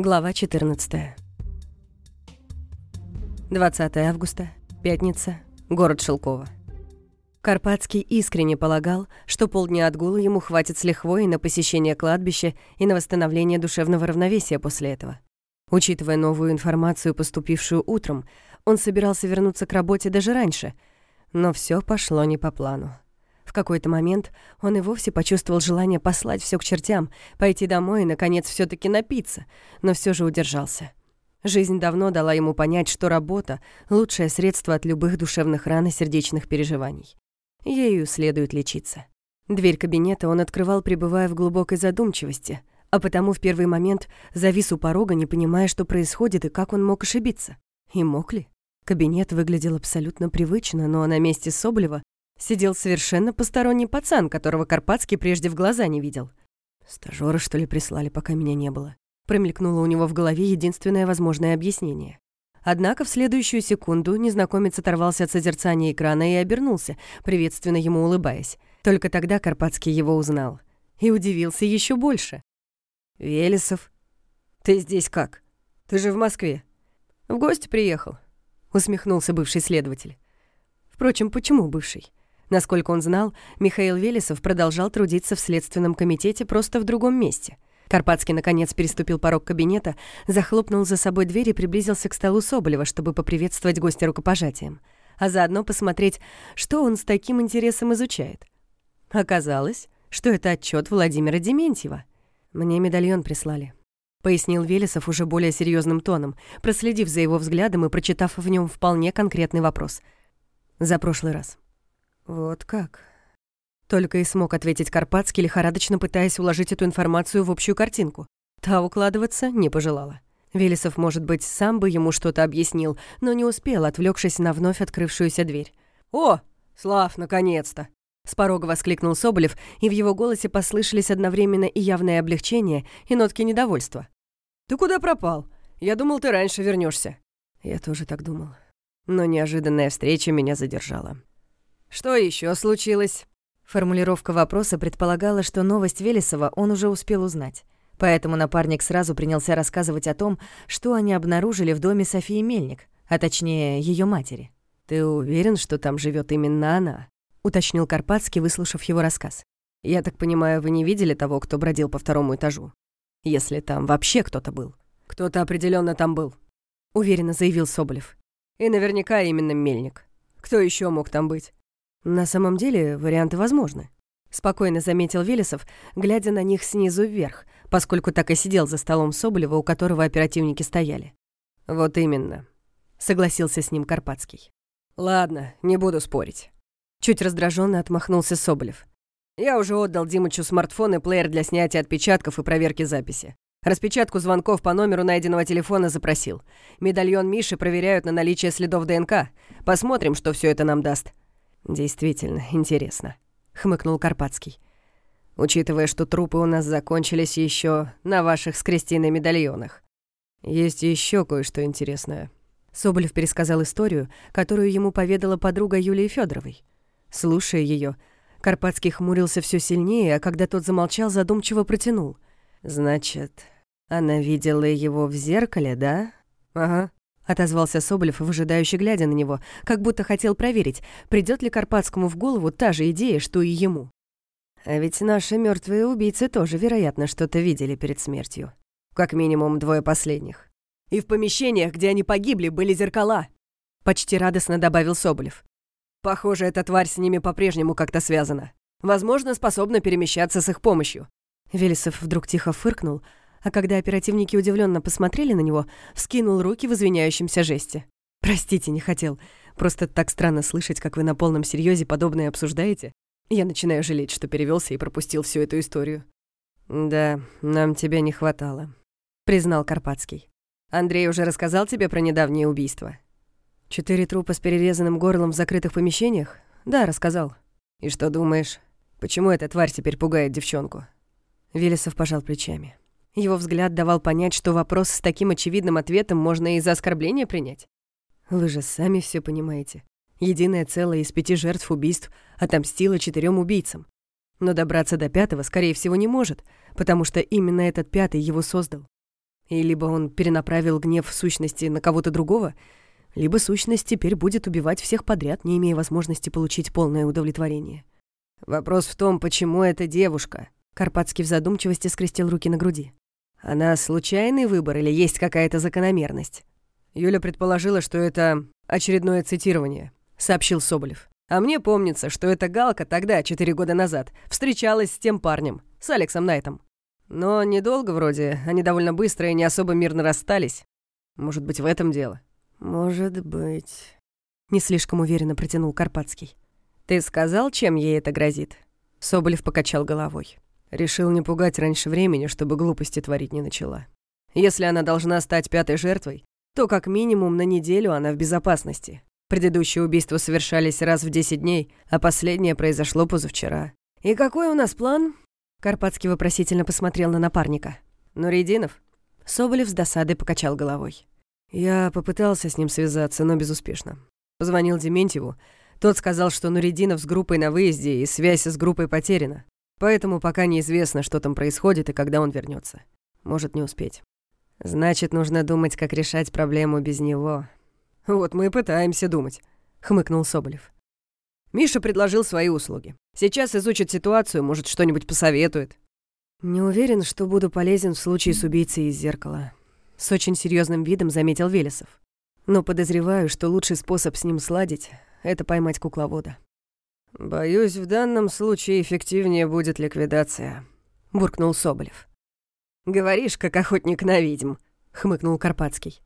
Глава 14. 20 августа, пятница, город Шелково. Карпатский искренне полагал, что полдня отгула ему хватит с лихвой на посещение кладбища и на восстановление душевного равновесия после этого. Учитывая новую информацию, поступившую утром, он собирался вернуться к работе даже раньше, но все пошло не по плану. В какой-то момент он и вовсе почувствовал желание послать все к чертям, пойти домой и, наконец, все таки напиться, но все же удержался. Жизнь давно дала ему понять, что работа — лучшее средство от любых душевных ран и сердечных переживаний. Ею следует лечиться. Дверь кабинета он открывал, пребывая в глубокой задумчивости, а потому в первый момент завис у порога, не понимая, что происходит и как он мог ошибиться. И мог ли? Кабинет выглядел абсолютно привычно, но на месте Соболева сидел совершенно посторонний пацан, которого Карпатский прежде в глаза не видел. «Стажёры, что ли, прислали, пока меня не было?» Промелькнуло у него в голове единственное возможное объяснение. Однако в следующую секунду незнакомец оторвался от созерцания экрана и обернулся, приветственно ему улыбаясь. Только тогда Карпатский его узнал. И удивился еще больше. «Велесов, ты здесь как? Ты же в Москве?» «В гости приехал», — усмехнулся бывший следователь. Впрочем, почему бывший? Насколько он знал, Михаил Велесов продолжал трудиться в Следственном комитете просто в другом месте. Карпатский, наконец, переступил порог кабинета, захлопнул за собой дверь и приблизился к столу Соболева, чтобы поприветствовать гостя рукопожатием, а заодно посмотреть, что он с таким интересом изучает. Оказалось, что это отчет Владимира Дементьева. «Мне медальон прислали», — пояснил Велесов уже более серьезным тоном, проследив за его взглядом и прочитав в нем вполне конкретный вопрос. «За прошлый раз». «Вот как?» Только и смог ответить Карпатский, лихорадочно пытаясь уложить эту информацию в общую картинку. Та укладываться не пожелала. Велесов, может быть, сам бы ему что-то объяснил, но не успел, отвлекшись на вновь открывшуюся дверь. «О, Слав, наконец-то!» С порога воскликнул Соболев, и в его голосе послышались одновременно и явное облегчение, и нотки недовольства. «Ты куда пропал? Я думал, ты раньше вернешься. Я тоже так думал. Но неожиданная встреча меня задержала. «Что еще случилось?» Формулировка вопроса предполагала, что новость Велесова он уже успел узнать. Поэтому напарник сразу принялся рассказывать о том, что они обнаружили в доме Софии Мельник, а точнее ее матери. «Ты уверен, что там живет именно она?» — уточнил Карпатский, выслушав его рассказ. «Я так понимаю, вы не видели того, кто бродил по второму этажу? Если там вообще кто-то был». «Кто-то определенно там был», — уверенно заявил Соболев. «И наверняка именно Мельник. Кто еще мог там быть?» На самом деле варианты возможны. Спокойно заметил Велесов, глядя на них снизу вверх, поскольку так и сидел за столом Соболева, у которого оперативники стояли. «Вот именно», — согласился с ним Карпатский. «Ладно, не буду спорить». Чуть раздраженно отмахнулся Соболев. «Я уже отдал Димычу смартфон и плеер для снятия отпечатков и проверки записи. Распечатку звонков по номеру найденного телефона запросил. Медальон Миши проверяют на наличие следов ДНК. Посмотрим, что все это нам даст. «Действительно интересно», — хмыкнул Карпатский. «Учитывая, что трупы у нас закончились еще на ваших с Кристиной медальонах. Есть еще кое-что интересное». Соболев пересказал историю, которую ему поведала подруга Юлии Федоровой. Слушая ее, Карпатский хмурился все сильнее, а когда тот замолчал, задумчиво протянул. «Значит, она видела его в зеркале, да?» «Ага», отозвался Соболев, выжидающе глядя на него, как будто хотел проверить, придет ли Карпатскому в голову та же идея, что и ему. А ведь наши мертвые убийцы тоже, вероятно, что-то видели перед смертью. Как минимум двое последних. И в помещениях, где они погибли, были зеркала. Почти радостно добавил Соболев. Похоже, эта тварь с ними по-прежнему как-то связана. Возможно, способна перемещаться с их помощью. Велесов вдруг тихо фыркнул, а когда оперативники удивленно посмотрели на него, вскинул руки в извиняющемся жесте. «Простите, не хотел. Просто так странно слышать, как вы на полном серьезе подобное обсуждаете. Я начинаю жалеть, что перевелся и пропустил всю эту историю». «Да, нам тебя не хватало», — признал Карпатский. «Андрей уже рассказал тебе про недавнее убийство?» «Четыре трупа с перерезанным горлом в закрытых помещениях?» «Да, рассказал». «И что думаешь? Почему эта тварь теперь пугает девчонку?» Велесов пожал плечами. Его взгляд давал понять, что вопрос с таким очевидным ответом можно и за оскорбление принять. Вы же сами все понимаете. Единое целое из пяти жертв убийств отомстило четырем убийцам. Но добраться до пятого, скорее всего, не может, потому что именно этот пятый его создал. И либо он перенаправил гнев сущности на кого-то другого, либо сущность теперь будет убивать всех подряд, не имея возможности получить полное удовлетворение. Вопрос в том, почему эта девушка? Карпатский в задумчивости скрестил руки на груди. Она случайный выбор или есть какая-то закономерность? Юля предположила, что это очередное цитирование, сообщил Соболев. А мне помнится, что эта Галка тогда, четыре года назад, встречалась с тем парнем, с Алексом Найтом. Но недолго вроде, они довольно быстро и не особо мирно расстались. Может быть, в этом дело? Может быть. Не слишком уверенно протянул Карпатский. Ты сказал, чем ей это грозит? Соболев покачал головой. Решил не пугать раньше времени, чтобы глупости творить не начала. Если она должна стать пятой жертвой, то как минимум на неделю она в безопасности. Предыдущие убийства совершались раз в 10 дней, а последнее произошло позавчера. «И какой у нас план?» Карпатский вопросительно посмотрел на напарника. «Нуридинов?» Соболев с досадой покачал головой. «Я попытался с ним связаться, но безуспешно. Позвонил Дементьеву. Тот сказал, что Нуридинов с группой на выезде и связь с группой потеряна. Поэтому пока неизвестно, что там происходит и когда он вернется. Может не успеть. Значит, нужно думать, как решать проблему без него. «Вот мы и пытаемся думать», — хмыкнул Соболев. Миша предложил свои услуги. Сейчас изучит ситуацию, может, что-нибудь посоветует. «Не уверен, что буду полезен в случае с убийцей из зеркала», — с очень серьезным видом заметил Велесов. «Но подозреваю, что лучший способ с ним сладить — это поймать кукловода». «Боюсь, в данном случае эффективнее будет ликвидация», — буркнул Соболев. «Говоришь, как охотник на ведьм», — хмыкнул Карпатский.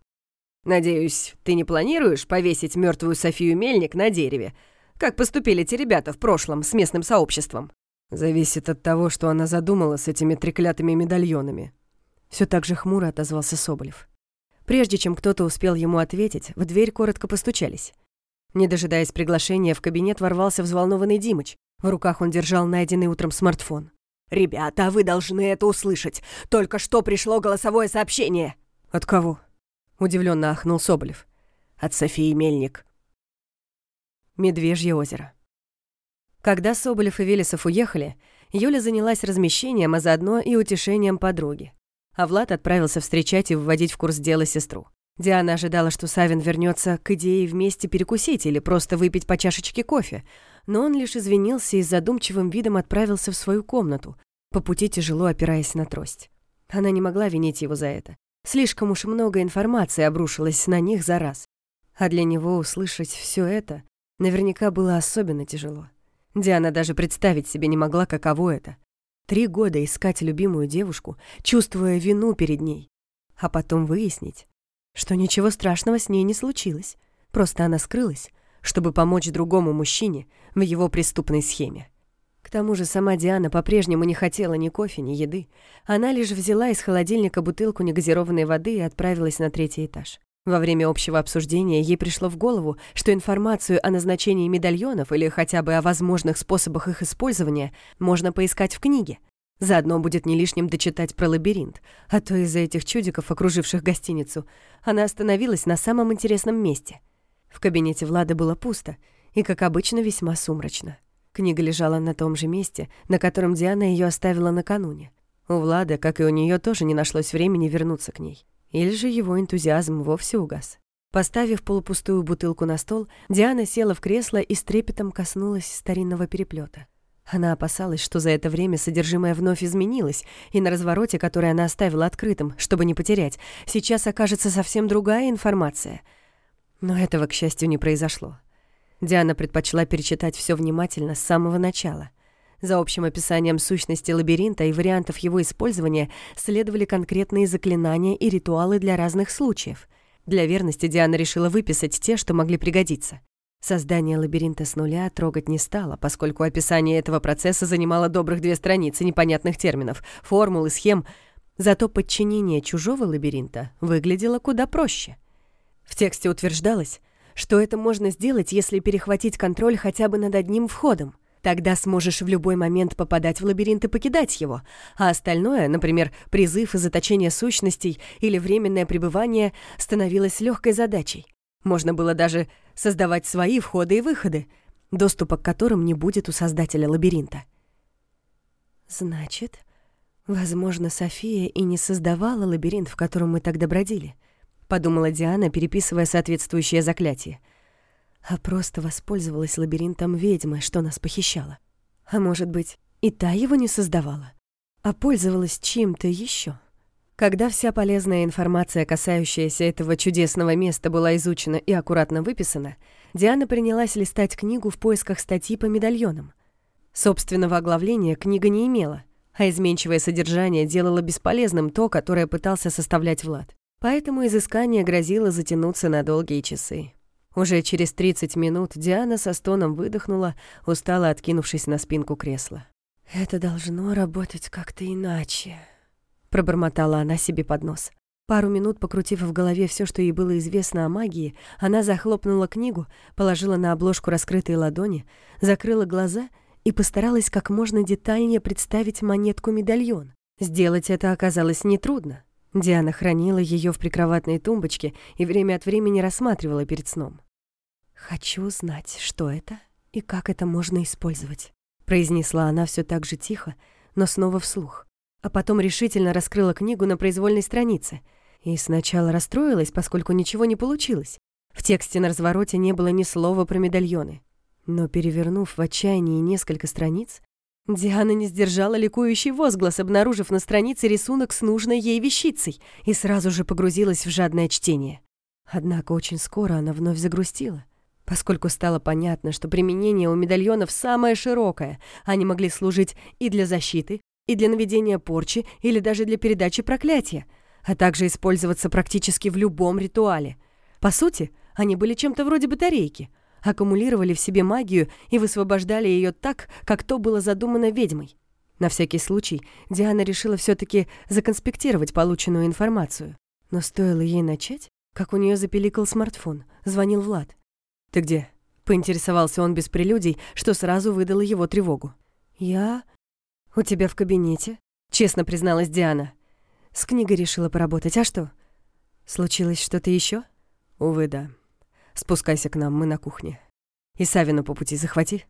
Надеюсь, ты не планируешь повесить мертвую Софию Мельник на дереве, как поступили те ребята в прошлом с местным сообществом? Зависит от того, что она задумала с этими треклятыми медальонами. Все так же хмуро отозвался Соболев. Прежде чем кто-то успел ему ответить, в дверь коротко постучались. Не дожидаясь приглашения, в кабинет ворвался взволнованный Димыч. В руках он держал найденный утром смартфон. «Ребята, вы должны это услышать. Только что пришло голосовое сообщение». «От кого?» Удивленно ахнул Соболев. От Софии Мельник. Медвежье озеро. Когда Соболев и Велесов уехали, Юля занялась размещением, а заодно и утешением подруги. А Влад отправился встречать и вводить в курс дела сестру. Диана ожидала, что Савин вернется к идее вместе перекусить или просто выпить по чашечке кофе, но он лишь извинился и с задумчивым видом отправился в свою комнату, по пути тяжело опираясь на трость. Она не могла винить его за это. Слишком уж много информации обрушилось на них за раз. А для него услышать все это наверняка было особенно тяжело. Диана даже представить себе не могла, каково это. Три года искать любимую девушку, чувствуя вину перед ней. А потом выяснить, что ничего страшного с ней не случилось. Просто она скрылась, чтобы помочь другому мужчине в его преступной схеме. К тому же сама Диана по-прежнему не хотела ни кофе, ни еды. Она лишь взяла из холодильника бутылку негазированной воды и отправилась на третий этаж. Во время общего обсуждения ей пришло в голову, что информацию о назначении медальонов или хотя бы о возможных способах их использования можно поискать в книге. Заодно будет не лишним дочитать про лабиринт, а то из-за этих чудиков, окруживших гостиницу, она остановилась на самом интересном месте. В кабинете Влада было пусто и, как обычно, весьма сумрачно. Книга лежала на том же месте, на котором Диана ее оставила накануне. У Влада, как и у нее, тоже не нашлось времени вернуться к ней. Или же его энтузиазм вовсе угас. Поставив полупустую бутылку на стол, Диана села в кресло и с трепетом коснулась старинного переплета. Она опасалась, что за это время содержимое вновь изменилось, и на развороте, который она оставила открытым, чтобы не потерять, сейчас окажется совсем другая информация. Но этого, к счастью, не произошло. Диана предпочла перечитать все внимательно с самого начала. За общим описанием сущности лабиринта и вариантов его использования следовали конкретные заклинания и ритуалы для разных случаев. Для верности Диана решила выписать те, что могли пригодиться. Создание лабиринта с нуля трогать не стала, поскольку описание этого процесса занимало добрых две страницы непонятных терминов, формул и схем. Зато подчинение чужого лабиринта выглядело куда проще. В тексте утверждалось, что это можно сделать, если перехватить контроль хотя бы над одним входом. Тогда сможешь в любой момент попадать в лабиринт и покидать его, а остальное, например, призыв и заточение сущностей или временное пребывание, становилось легкой задачей. Можно было даже создавать свои входы и выходы, доступа к которым не будет у создателя лабиринта. «Значит, Возможно, София и не создавала лабиринт, в котором мы тогда бродили, подумала Диана, переписывая соответствующее заклятие. А просто воспользовалась лабиринтом ведьмы, что нас похищала. А может быть, и та его не создавала, а пользовалась чем-то еще. Когда вся полезная информация, касающаяся этого чудесного места, была изучена и аккуратно выписана, Диана принялась листать книгу в поисках статьи по медальонам. Собственного оглавления книга не имела, а изменчивое содержание делало бесполезным то, которое пытался составлять Влад. Поэтому изыскание грозило затянуться на долгие часы. Уже через 30 минут Диана со стоном выдохнула, устало откинувшись на спинку кресла. «Это должно работать как-то иначе», — пробормотала она себе под нос. Пару минут покрутив в голове все, что ей было известно о магии, она захлопнула книгу, положила на обложку раскрытые ладони, закрыла глаза и постаралась как можно детальнее представить монетку-медальон. Сделать это оказалось нетрудно. Диана хранила ее в прикроватной тумбочке и время от времени рассматривала перед сном. «Хочу знать, что это и как это можно использовать», произнесла она все так же тихо, но снова вслух а потом решительно раскрыла книгу на произвольной странице. И сначала расстроилась, поскольку ничего не получилось. В тексте на развороте не было ни слова про медальоны. Но перевернув в отчаянии несколько страниц, Диана не сдержала ликующий возглас, обнаружив на странице рисунок с нужной ей вещицей, и сразу же погрузилась в жадное чтение. Однако очень скоро она вновь загрустила, поскольку стало понятно, что применение у медальонов самое широкое. Они могли служить и для защиты, и для наведения порчи или даже для передачи проклятия, а также использоваться практически в любом ритуале. По сути, они были чем-то вроде батарейки, аккумулировали в себе магию и высвобождали ее так, как то было задумано ведьмой. На всякий случай Диана решила все-таки законспектировать полученную информацию. Но стоило ей начать, как у нее запеликал смартфон. Звонил Влад. «Ты где?» — поинтересовался он без прелюдий, что сразу выдало его тревогу. «Я...» «У тебя в кабинете?» — честно призналась Диана. «С книгой решила поработать, а что? Случилось что-то еще? «Увы, да. Спускайся к нам, мы на кухне. И Савину по пути захвати».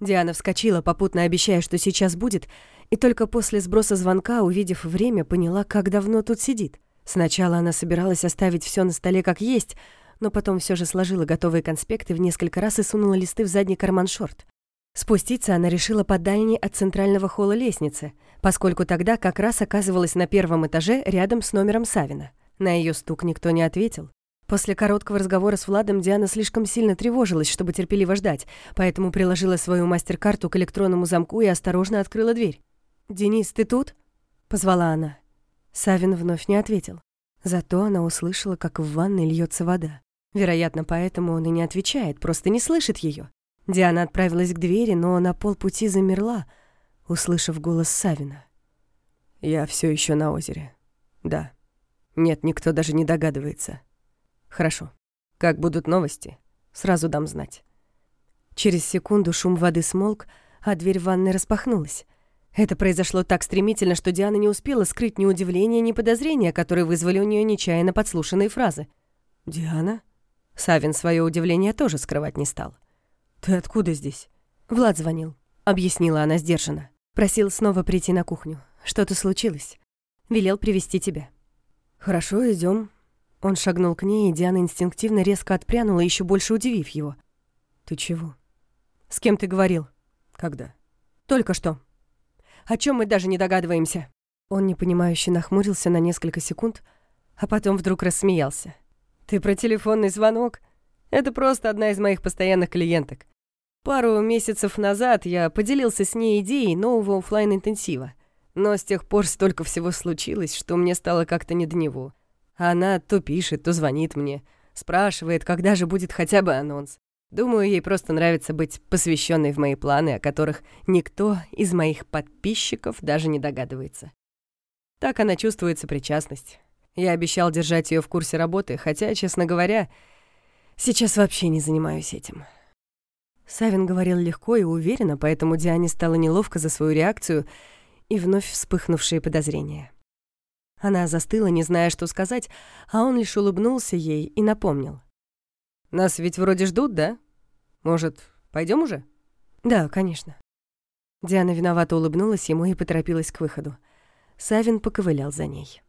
Диана вскочила, попутно обещая, что сейчас будет, и только после сброса звонка, увидев время, поняла, как давно тут сидит. Сначала она собиралась оставить все на столе как есть, но потом все же сложила готовые конспекты в несколько раз и сунула листы в задний карман шорт. Спуститься она решила по дальней от центрального холла лестницы, поскольку тогда как раз оказывалась на первом этаже рядом с номером Савина. На ее стук никто не ответил. После короткого разговора с Владом Диана слишком сильно тревожилась, чтобы терпеливо ждать, поэтому приложила свою мастер-карту к электронному замку и осторожно открыла дверь. «Денис, ты тут?» — позвала она. Савин вновь не ответил. Зато она услышала, как в ванной льется вода. Вероятно, поэтому он и не отвечает, просто не слышит ее. Диана отправилась к двери, но на полпути замерла, услышав голос Савина. «Я все еще на озере. Да. Нет, никто даже не догадывается. Хорошо. Как будут новости, сразу дам знать». Через секунду шум воды смолк, а дверь ванной распахнулась. Это произошло так стремительно, что Диана не успела скрыть ни удивления, ни подозрения, которые вызвали у нее нечаянно подслушанные фразы. «Диана?» Савин свое удивление тоже скрывать не стал. «Ты откуда здесь?» «Влад звонил», — объяснила она сдержанно. Просил снова прийти на кухню. Что-то случилось. Велел привести тебя. «Хорошо, идем. Он шагнул к ней, и Диана инстинктивно резко отпрянула, еще больше удивив его. «Ты чего?» «С кем ты говорил?» «Когда?» «Только что». «О чем мы даже не догадываемся?» Он непонимающе нахмурился на несколько секунд, а потом вдруг рассмеялся. «Ты про телефонный звонок? Это просто одна из моих постоянных клиенток. Пару месяцев назад я поделился с ней идеей нового офлайн интенсива Но с тех пор столько всего случилось, что мне стало как-то не до него. Она то пишет, то звонит мне, спрашивает, когда же будет хотя бы анонс. Думаю, ей просто нравится быть посвященной в мои планы, о которых никто из моих подписчиков даже не догадывается. Так она чувствует сопричастность. Я обещал держать ее в курсе работы, хотя, честно говоря, Сейчас вообще не занимаюсь этим». Савин говорил легко и уверенно, поэтому Диане стало неловко за свою реакцию и вновь вспыхнувшие подозрения. Она застыла, не зная, что сказать, а он лишь улыбнулся ей и напомнил. «Нас ведь вроде ждут, да? Может, пойдем уже?» «Да, конечно». Диана виновато улыбнулась ему и поторопилась к выходу. Савин поковылял за ней.